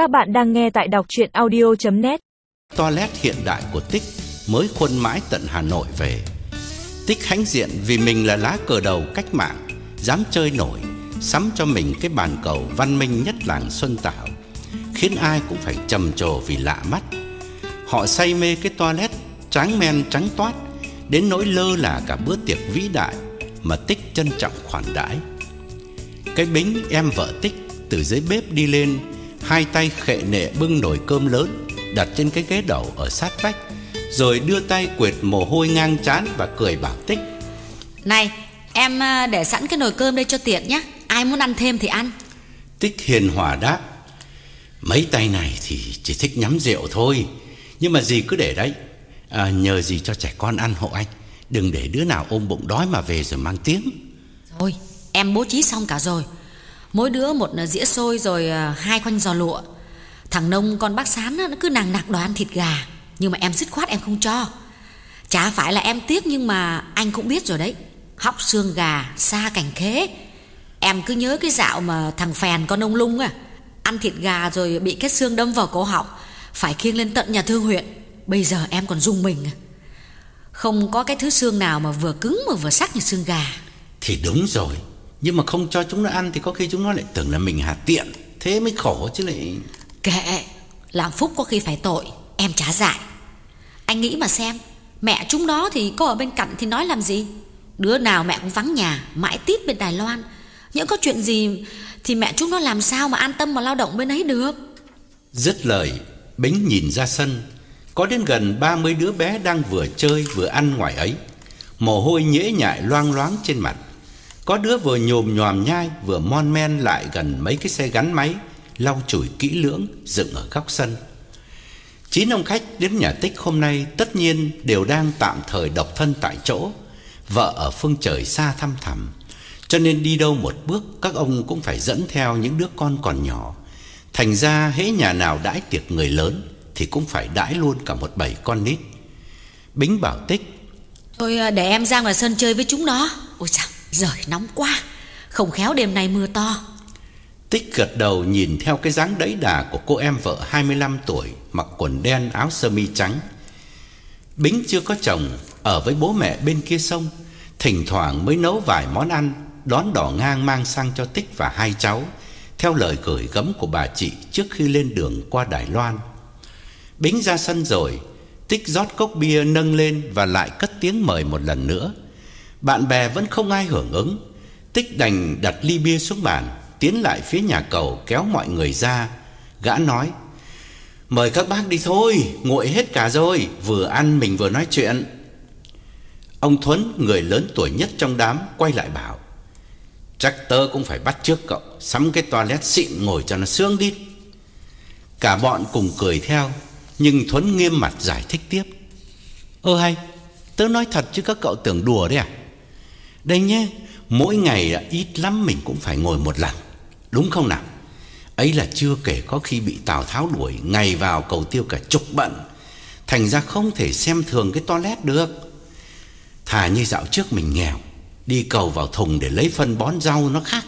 Các bạn đang nghe tại đọc chuyện audio.net Toilet hiện đại của Tích mới khuôn mãi tận Hà Nội về. Tích hãnh diện vì mình là lá cờ đầu cách mạng, dám chơi nổi, sắm cho mình cái bàn cầu văn minh nhất làng Xuân Tảo, khiến ai cũng phải trầm trồ vì lạ mắt. Họ say mê cái toilet trắng men trắng toát, đến nỗi lơ là cả bữa tiệc vĩ đại mà Tích trân trọng khoản đãi. Cái bính em vợ Tích từ dưới bếp đi lên, hai tay khệ nệ bưng nồi cơm lớn đặt trên cái ghế đầu ở sát vách, rồi đưa tay quệt mồ hôi ngang trán và cười bảo Tích. Này, em à, để sẵn cái nồi cơm đây cho tiện nhé. Ai muốn ăn thêm thì ăn. Tích hiền hòa đáp Mấy tay này thì chỉ thích nhắm rượu thôi Nhưng mà gì cứ để đấy à, Nhờ gì cho trẻ con ăn hộ anh Đừng để đứa nào ôm bụng đói mà về rồi mang tiếng Rồi, em bố trí xong cả rồi. Mỗi đứa một à, dĩa xôi rồi à, hai khoanh giò lụa. Thằng Nông con bác Sán nó cứ nàng nặc đòi ăn thịt gà. Nhưng mà em dứt khoát em không cho. Chả phải là em tiếc nhưng mà anh cũng biết rồi đấy. Hóc xương gà, xa cảnh khế. Em cứ nhớ cái dạo mà thằng phèn con ông lung à. Ăn thịt gà rồi bị cái xương đâm vào cổ họng. Phải khiêng lên tận nhà thương huyện. Bây giờ em còn rung mình à. Không có cái thứ xương nào mà vừa cứng mà vừa sắc như xương gà. Thì đúng rồi nhưng mà không cho chúng nó ăn Thì có khi chúng nó lại tưởng là mình hà tiện. Thế mới khổ chứ lại. Kệ Làm phúc có khi phải tội Em trả dại Anh nghĩ mà xem Mẹ chúng đó thì có ở bên cạnh thì nói làm gì? Đứa nào mẹ cũng vắng nhà Mãi tít bên Đài Loan. Những có chuyện gì Thì mẹ chúng nó làm sao mà an tâm mà lao động bên ấy được? Dứt lời Bính nhìn ra sân. Có đến gần 30 đứa bé đang vừa chơi vừa ăn ngoài ấy. Mồ hôi nhễ nhại loang loáng trên mặt có đứa vừa nhồm nhòm nhai, Vừa mon men lại gần mấy cái xe gắn máy, Lau chùi kỹ lưỡng, Dựng ở góc sân. Chín ông khách đến nhà tích hôm nay Tất nhiên đều đang tạm thời độc thân tại chỗ, Vợ ở phương trời xa thăm thẳm. Cho nên đi đâu một bước, Các ông cũng phải dẫn theo những đứa con còn nhỏ. Thành ra hễ nhà nào đãi tiệc người lớn Thì cũng phải đãi luôn cả một bầy con nít. Bính bảo tích Thôi à, để em ra ngoài sân chơi với chúng nó. Ôi trời Giời, nóng quá. Không khéo đêm nay mưa to. Tích gật đầu nhìn theo cái dáng đẫy đà của cô em vợ 25 tuổi Mặc quần đen, áo sơ mi trắng. Bính chưa có chồng, Ở với bố mẹ bên kia sông, Thỉnh thoảng mới nấu vài món ăn, Đón đỏ ngang mang sang cho Tích và hai cháu, Theo lời gửi gấm của bà chị Trước khi lên đường qua Đài Loan. Bính ra sân rồi, Tích rót cốc bia nâng lên Và lại cất tiếng mời một lần nữa. Bạn bè vẫn không ai hưởng ứng. Tích đành đặt ly bia xuống bàn, Tiến lại phía nhà cầu kéo mọi người ra. Gã nói, Mời các bác đi thôi, Nguội hết cả rồi, Vừa ăn mình vừa nói chuyện. Ông Thuấn, người lớn tuổi nhất trong đám, Quay lại bảo, Chắc tớ cũng phải bắt trước cậu, Sắm cái toilet xịn ngồi cho nó sướng đi. Cả bọn cùng cười theo, Nhưng Thuấn nghiêm mặt giải thích tiếp, Ơ hay, Tớ nói thật chứ các cậu tưởng đùa đấy à? Đây nhé Mỗi ngày à, ít lắm mình cũng phải ngồi một lần Đúng không nào? Ấy là chưa kể có khi bị Tào Tháo đuổi Ngày vào cầu tiêu cả chục bận Thành ra không thể xem thường cái toilet được. Thà như dạo trước mình nghèo Đi cầu vào thùng để lấy phân bón rau nó khác.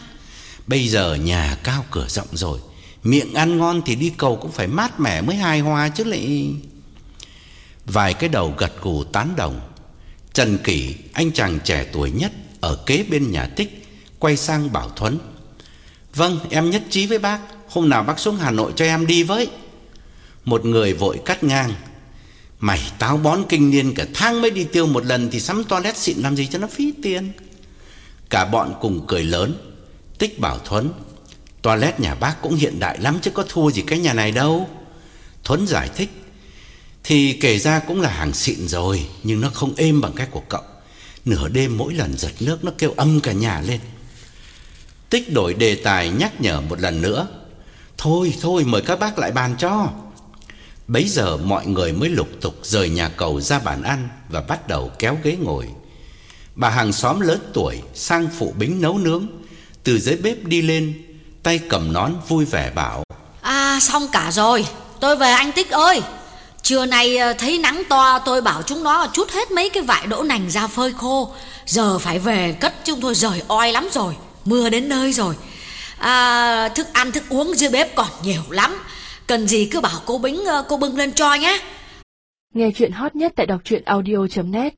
Bây giờ nhà cao cửa rộng rồi Miệng ăn ngon thì đi cầu cũng phải mát mẻ mới hài hòa chứ lại Vài cái đầu gật gù tán đồng Trần Kỷ, anh chàng trẻ tuổi nhất ở kế bên nhà tích, Quay sang bảo Thuấn. Vâng em nhất trí với bác. Hôm nào bác xuống Hà Nội cho em đi với. Một người vội cắt ngang. Mày táo bón kinh niên, cả tháng mới đi tiêu một lần Thì sắm toilet xịn làm gì cho nó phí tiền? Cả bọn cùng cười lớn. Tích bảo Thuấn, Toilet nhà bác cũng hiện đại lắm Chứ có thua gì cái nhà này đâu. Thuấn giải thích, Thì kể ra cũng là hàng xịn rồi, Nhưng nó không êm bằng cái của cậu. Nửa đêm mỗi lần giật nước Nó kêu âm cả nhà lên. Tích đổi đề tài nhắc nhở một lần nữa. Thôi thôi, mời các bác lại bàn cho. Bấy giờ mọi người mới lục tục rời nhà cầu ra bàn ăn Và bắt đầu kéo ghế ngồi. Bà hàng xóm lớn tuổi sang phụ bính nấu nướng. Từ dưới bếp đi lên, Tay cầm nón vui vẻ bảo À xong cả rồi. Tôi về, anh Tích ơi. Trưa nay ờ, thấy nắng to tôi bảo chúng nó chút hết mấy cái vải đỗ nành ra phơi khô. Giờ phải về cất chúng tôi rời oi lắm rồi Mưa đến nơi rồi. À, Thức ăn thức uống dưới bếp còn nhiều lắm. Cần gì cứ bảo cô Bính ờ, cô bưng lên cho nhá Nghe chuyện hot nhất tại đọc truyện audio.net